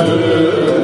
Amen.